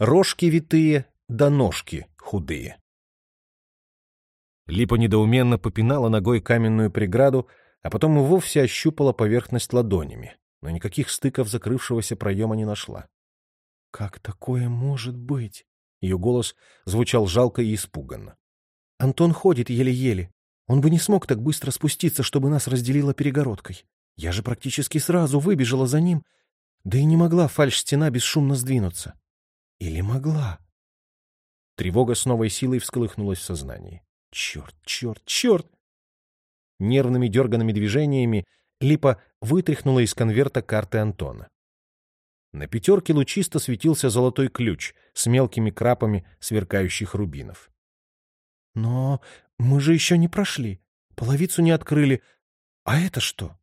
Рожки витые, да ножки худые. Липа недоуменно попинала ногой каменную преграду, а потом и вовсе ощупала поверхность ладонями, но никаких стыков закрывшегося проема не нашла. «Как такое может быть?» Ее голос звучал жалко и испуганно. «Антон ходит еле-еле. Он бы не смог так быстро спуститься, чтобы нас разделило перегородкой. Я же практически сразу выбежала за ним, да и не могла фальш-стена бесшумно сдвинуться. Или могла?» Тревога с новой силой всколыхнулась в сознании. «Черт, черт, черт!» Нервными дерганными движениями Липа вытряхнула из конверта карты Антона. На пятерке лучисто светился золотой ключ с мелкими крапами сверкающих рубинов. «Но мы же еще не прошли, половицу не открыли. А это что?»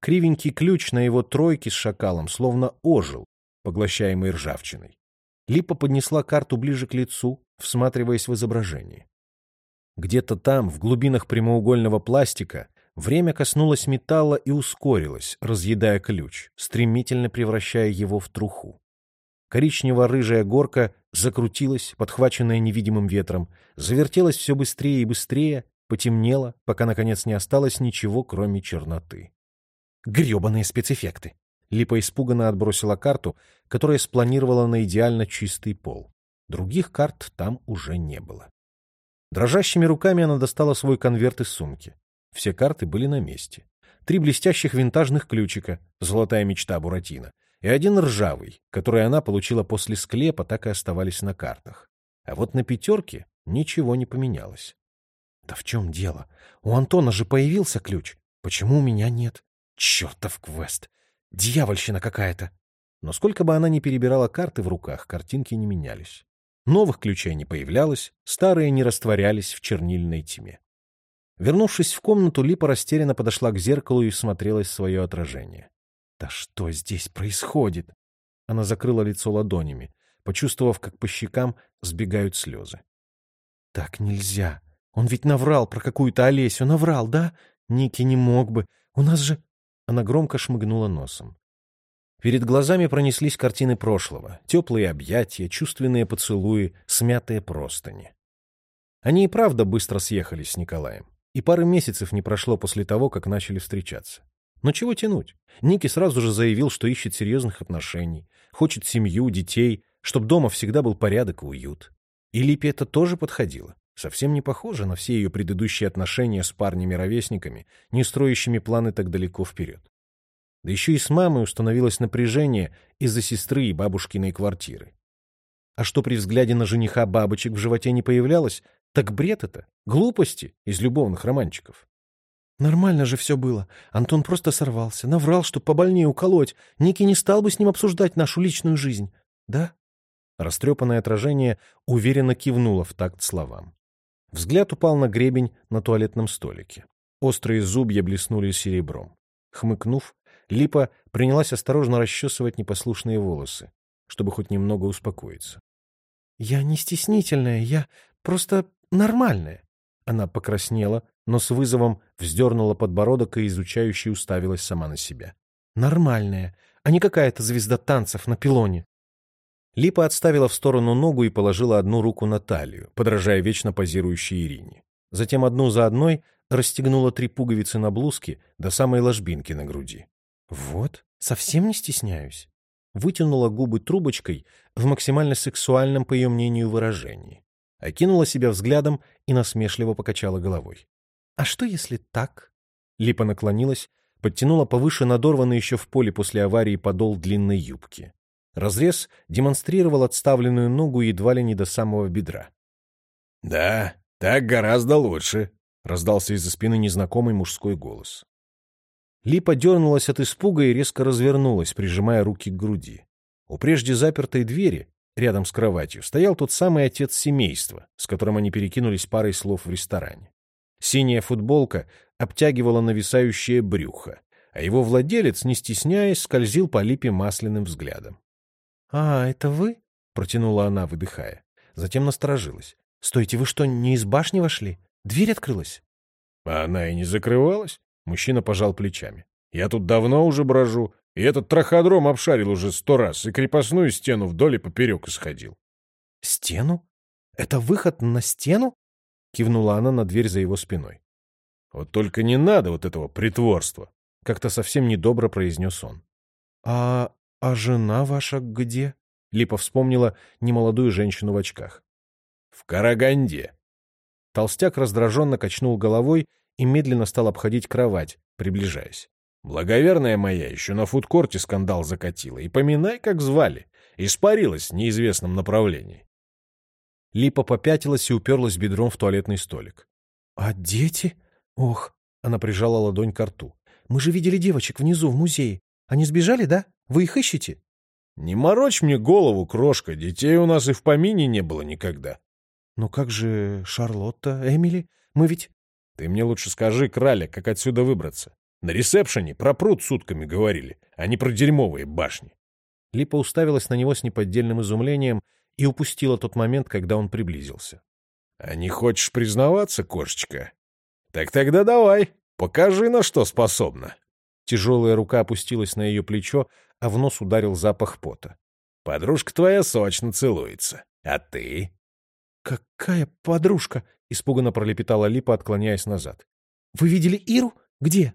Кривенький ключ на его тройке с шакалом словно ожил, поглощаемый ржавчиной. Липа поднесла карту ближе к лицу, всматриваясь в изображение. Где-то там, в глубинах прямоугольного пластика, время коснулось металла и ускорилось, разъедая ключ, стремительно превращая его в труху. Коричнево-рыжая горка закрутилась, подхваченная невидимым ветром, завертелась все быстрее и быстрее, потемнела, пока, наконец, не осталось ничего, кроме черноты. Гребаные спецэффекты! Липа испуганно отбросила карту, которая спланировала на идеально чистый пол. Других карт там уже не было. Дрожащими руками она достала свой конверт из сумки. Все карты были на месте. Три блестящих винтажных ключика, золотая мечта Буратино, и один ржавый, который она получила после склепа, так и оставались на картах. А вот на пятерке ничего не поменялось. Да в чем дело? У Антона же появился ключ. Почему у меня нет? Чертов квест! Дьявольщина какая-то! Но сколько бы она ни перебирала карты в руках, картинки не менялись. Новых ключей не появлялось, старые не растворялись в чернильной тьме. Вернувшись в комнату, Липа растерянно подошла к зеркалу и всмотрелась в свое отражение. «Да что здесь происходит?» Она закрыла лицо ладонями, почувствовав, как по щекам сбегают слезы. «Так нельзя. Он ведь наврал про какую-то Олесю. Наврал, да? Ники не мог бы. У нас же...» Она громко шмыгнула носом. Перед глазами пронеслись картины прошлого, теплые объятия, чувственные поцелуи, смятые простыни. Они и правда быстро съехались с Николаем. И пары месяцев не прошло после того, как начали встречаться. Но чего тянуть? Ники сразу же заявил, что ищет серьезных отношений, хочет семью, детей, чтобы дома всегда был порядок и уют. И Липе это тоже подходило. Совсем не похоже на все ее предыдущие отношения с парнями-ровесниками, не строящими планы так далеко вперед. Да еще и с мамой установилось напряжение из-за сестры и бабушкиной квартиры. А что при взгляде на жениха бабочек в животе не появлялось, так бред это, глупости из любовных романчиков. Нормально же все было. Антон просто сорвался, наврал, что побольнее уколоть. Ники не стал бы с ним обсуждать нашу личную жизнь. Да? Растрепанное отражение уверенно кивнуло в такт словам. Взгляд упал на гребень на туалетном столике. Острые зубья блеснули серебром. Хмыкнув, Липа принялась осторожно расчесывать непослушные волосы, чтобы хоть немного успокоиться. «Я не стеснительная, я просто нормальная». Она покраснела, но с вызовом вздернула подбородок и изучающе уставилась сама на себя. «Нормальная, а не какая-то звезда танцев на пилоне». Липа отставила в сторону ногу и положила одну руку на талию, подражая вечно позирующей Ирине. Затем одну за одной расстегнула три пуговицы на блузке до самой ложбинки на груди. Вот, совсем не стесняюсь. Вытянула губы трубочкой в максимально сексуальном, по ее мнению, выражении. Окинула себя взглядом и насмешливо покачала головой. «А что, если так?» Липа наклонилась, подтянула повыше надорванный еще в поле после аварии подол длинной юбки. Разрез демонстрировал отставленную ногу едва ли не до самого бедра. «Да, так гораздо лучше», — раздался из-за спины незнакомый мужской голос. Липа дернулась от испуга и резко развернулась, прижимая руки к груди. У прежде запертой двери, рядом с кроватью, стоял тот самый отец семейства, с которым они перекинулись парой слов в ресторане. Синяя футболка обтягивала нависающее брюхо, а его владелец, не стесняясь, скользил по Липе масляным взглядом. — А, это вы? — протянула она, выдыхая. Затем насторожилась. — Стойте, вы что, не из башни вошли? Дверь открылась? — А она и не закрывалась. Мужчина пожал плечами. «Я тут давно уже брожу, и этот траходром обшарил уже сто раз, и крепостную стену вдоль и поперек исходил. Стену? Это выход на стену? Кивнула она на дверь за его спиной. Вот только не надо вот этого притворства, как-то совсем недобро произнес он. А, а жена ваша где? Липа вспомнила немолодую женщину в очках. В Караганде. Толстяк раздраженно качнул головой и медленно стал обходить кровать, приближаясь. Благоверная моя еще на фудкорте скандал закатила. И поминай, как звали. Испарилась в неизвестном направлении. Липа попятилась и уперлась бедром в туалетный столик. — А дети? Ох! — она прижала ладонь к рту. — Мы же видели девочек внизу в музее. Они сбежали, да? Вы их ищете? — Не морочь мне голову, крошка. Детей у нас и в помине не было никогда. — Но как же Шарлотта, Эмили? Мы ведь... — Ты мне лучше скажи, краля, как отсюда выбраться. На ресепшене про пруд сутками говорили, а не про дерьмовые башни. Липа уставилась на него с неподдельным изумлением и упустила тот момент, когда он приблизился. — А не хочешь признаваться, кошечка? Так тогда давай, покажи, на что способна. Тяжелая рука опустилась на ее плечо, а в нос ударил запах пота. — Подружка твоя сочно целуется. А ты? — Какая подружка? — испуганно пролепетала Липа, отклоняясь назад. — Вы видели Иру? Где?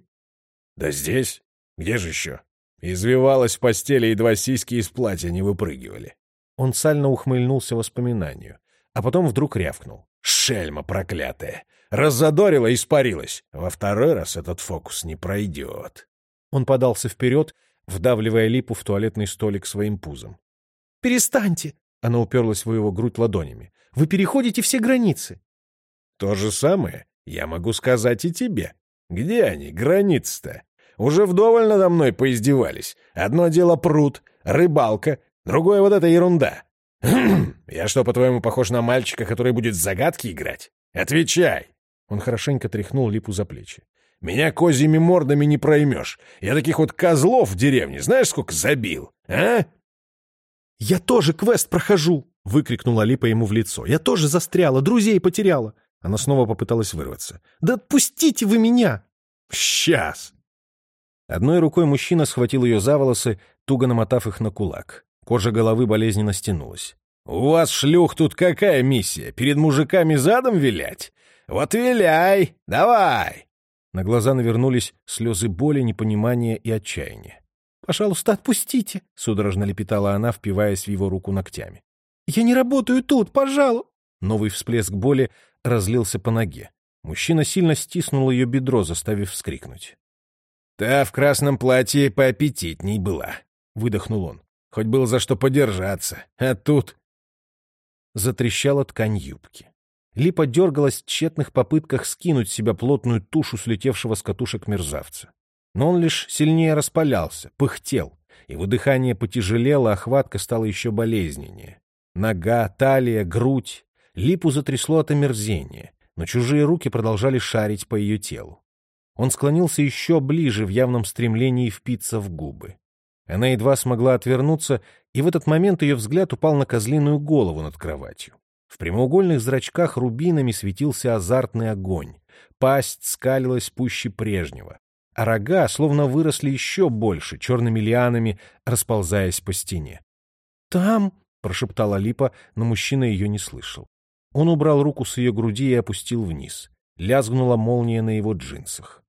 Да здесь. Где же еще? Извивалась в постели, едва сиськи из платья не выпрыгивали. Он сально ухмыльнулся воспоминанию, а потом вдруг рявкнул. Шельма проклятая! Раззадорила и испарилась. Во второй раз этот фокус не пройдет. Он подался вперед, вдавливая липу в туалетный столик своим пузом. «Перестаньте!» — она уперлась в его грудь ладонями. «Вы переходите все границы!» «То же самое я могу сказать и тебе. Где они, границы-то? Уже вдоволь надо мной поиздевались. Одно дело пруд, рыбалка, другое вот эта ерунда. Я что, по-твоему, похож на мальчика, который будет загадки играть? Отвечай!» Он хорошенько тряхнул Липу за плечи. «Меня козьими мордами не проймешь. Я таких вот козлов в деревне знаешь, сколько забил, а?» «Я тоже квест прохожу!» — выкрикнула Липа ему в лицо. «Я тоже застряла, друзей потеряла!» Она снова попыталась вырваться. «Да отпустите вы меня!» «Сейчас!» Одной рукой мужчина схватил ее за волосы, туго намотав их на кулак. Кожа головы болезненно стянулась. «У вас, шлюх, тут какая миссия? Перед мужиками задом вилять? Вот виляй! Давай!» На глаза навернулись слезы боли, непонимания и отчаяния. «Пожалуйста, отпустите!» — судорожно лепетала она, впиваясь в его руку ногтями. «Я не работаю тут, пожалуй!» Новый всплеск боли разлился по ноге. Мужчина сильно стиснул ее бедро, заставив вскрикнуть. «Та в красном платье поаппетитней была», — выдохнул он. «Хоть было за что подержаться. А тут...» Затрещала ткань юбки. Липа дергалась в тщетных попытках скинуть с себя плотную тушу слетевшего с катушек мерзавца. Но он лишь сильнее распалялся, пыхтел, его дыхание потяжелело, а хватка стала еще болезненнее. Нога, талия, грудь. Липу затрясло от омерзения, но чужие руки продолжали шарить по ее телу. Он склонился еще ближе в явном стремлении впиться в губы. Она едва смогла отвернуться, и в этот момент ее взгляд упал на козлиную голову над кроватью. В прямоугольных зрачках рубинами светился азартный огонь. Пасть скалилась пуще прежнего, а рога словно выросли еще больше, черными лианами, расползаясь по стене. «Там!» — прошептала Липа, но мужчина ее не слышал. Он убрал руку с ее груди и опустил вниз. Лязгнула молния на его джинсах.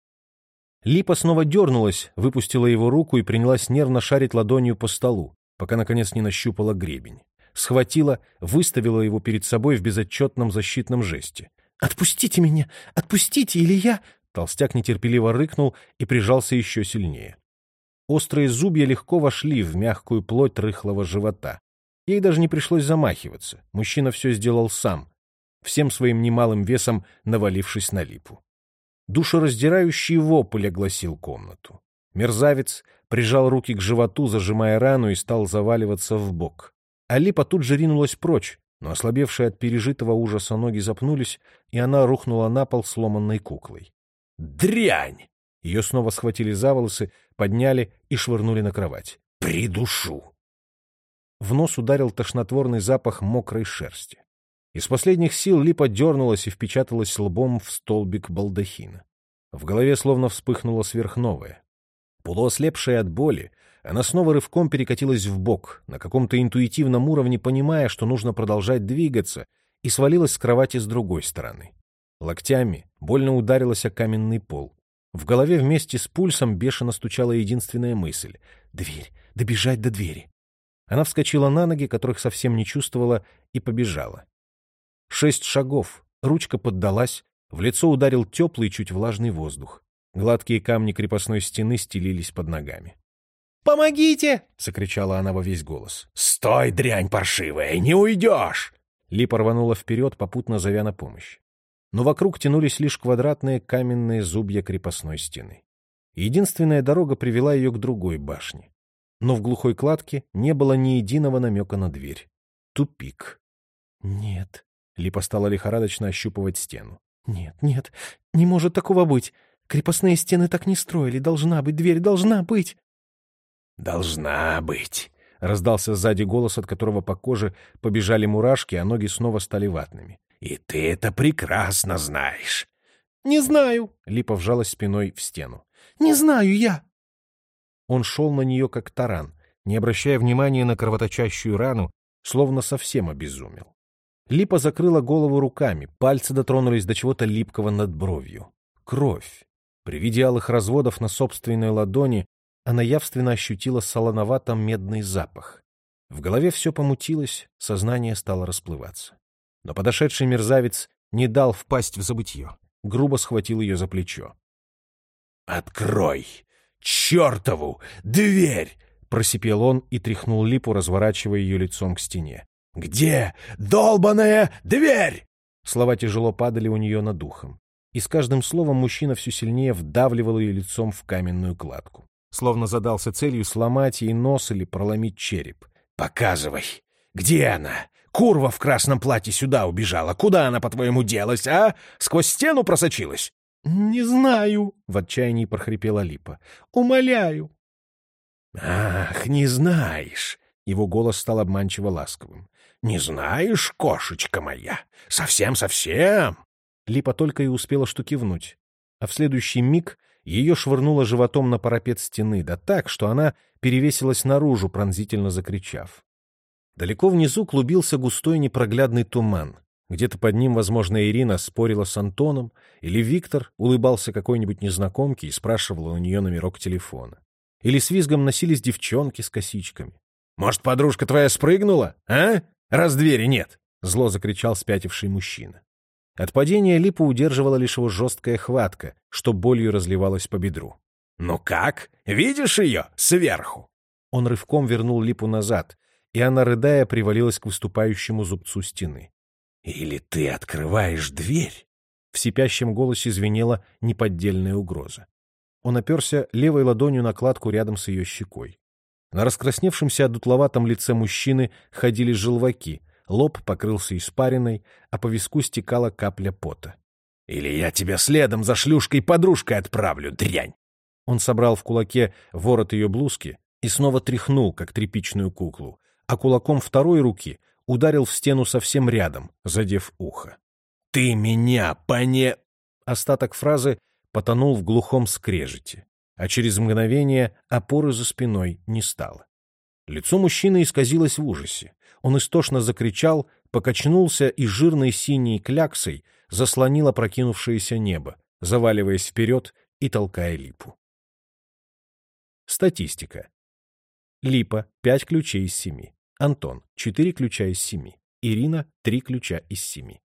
Липа снова дернулась, выпустила его руку и принялась нервно шарить ладонью по столу, пока, наконец, не нащупала гребень. Схватила, выставила его перед собой в безотчетном защитном жесте. «Отпустите меня! Отпустите, или я...» Толстяк нетерпеливо рыкнул и прижался еще сильнее. Острые зубья легко вошли в мягкую плоть рыхлого живота. Ей даже не пришлось замахиваться. Мужчина все сделал сам, всем своим немалым весом навалившись на липу. Душераздирающий вопль огласил комнату. Мерзавец прижал руки к животу, зажимая рану, и стал заваливаться в бок. Алипа тут же ринулась прочь, но ослабевшие от пережитого ужаса ноги запнулись, и она рухнула на пол сломанной куклой. «Дрянь!» Ее снова схватили за волосы, подняли и швырнули на кровать. «Придушу!» В нос ударил тошнотворный запах мокрой шерсти. Из последних сил Липа дернулась и впечаталась лбом в столбик балдахина. В голове словно вспыхнуло сверхновое. Полуослепшая от боли, она снова рывком перекатилась в бок, на каком-то интуитивном уровне понимая, что нужно продолжать двигаться, и свалилась с кровати с другой стороны. Локтями больно ударилась о каменный пол. В голове вместе с пульсом бешено стучала единственная мысль — «Дверь! Добежать до двери!» Она вскочила на ноги, которых совсем не чувствовала, и побежала. Шесть шагов, ручка поддалась, в лицо ударил теплый, чуть влажный воздух. Гладкие камни крепостной стены стелились под ногами. «Помогите!» — закричала она во весь голос. «Стой, дрянь паршивая, не уйдешь!» Липа рванула вперед, попутно зовя на помощь. Но вокруг тянулись лишь квадратные каменные зубья крепостной стены. Единственная дорога привела ее к другой башне. Но в глухой кладке не было ни единого намека на дверь. Тупик. «Нет». Липа стала лихорадочно ощупывать стену. «Нет, нет, не может такого быть. Крепостные стены так не строили. Должна быть дверь, должна быть!» «Должна быть!» — раздался сзади голос, от которого по коже побежали мурашки, а ноги снова стали ватными. «И ты это прекрасно знаешь!» «Не знаю!» — Липа вжалась спиной в стену. «Не знаю я!» Он шел на нее, как таран, не обращая внимания на кровоточащую рану, словно совсем обезумел. Липа закрыла голову руками, пальцы дотронулись до чего-то липкого над бровью. Кровь. При виде алых разводов на собственной ладони она явственно ощутила солоновато-медный запах. В голове все помутилось, сознание стало расплываться. Но подошедший мерзавец не дал впасть в забытье, грубо схватил ее за плечо. «Открой! Чертову! Дверь!» — просипел он и тряхнул липу, разворачивая ее лицом к стене. «Где долбаная дверь?» Слова тяжело падали у нее над духом. И с каждым словом мужчина все сильнее вдавливал ее лицом в каменную кладку словно задался целью сломать ей нос или проломить череп. «Показывай! Где она? Курва в красном платье сюда убежала. Куда она, по-твоему, делась, а? Сквозь стену просочилась?» «Не знаю», — в отчаянии прохрипела Липа. «Умоляю». «Ах, не знаешь!» Его голос стал обманчиво ласковым. «Не знаешь, кошечка моя? Совсем-совсем!» Липа только и успела что кивнуть. А в следующий миг ее швырнуло животом на парапет стены, да так, что она перевесилась наружу, пронзительно закричав. Далеко внизу клубился густой непроглядный туман. Где-то под ним, возможно, Ирина спорила с Антоном, или Виктор улыбался какой-нибудь незнакомке и спрашивал у нее номерок телефона. Или с визгом носились девчонки с косичками. «Может, подружка твоя спрыгнула, а? Раз двери нет!» — зло закричал спятивший мужчина. От падения Липу удерживала лишь его жесткая хватка, что болью разливалась по бедру. «Ну как? Видишь ее? Сверху!» Он рывком вернул Липу назад, и она, рыдая, привалилась к выступающему зубцу стены. «Или ты открываешь дверь?» В сипящем голосе звенела неподдельная угроза. Он оперся левой ладонью на кладку рядом с ее щекой. На раскрасневшемся одутловатом лице мужчины ходили желваки, лоб покрылся испариной, а по виску стекала капля пота. «Или я тебя следом за шлюшкой-подружкой отправлю, дрянь!» Он собрал в кулаке ворот ее блузки и снова тряхнул, как тряпичную куклу, а кулаком второй руки ударил в стену совсем рядом, задев ухо. «Ты меня поне...» Остаток фразы потонул в глухом скрежете, а через мгновение опоры за спиной не стало. Лицо мужчины исказилось в ужасе. Он истошно закричал, покачнулся и жирной синей кляксой заслонил опрокинувшееся небо, заваливаясь вперед и толкая липу. Статистика. Липа — пять ключей из семи. Антон — четыре ключа из семи. Ирина — три ключа из семи.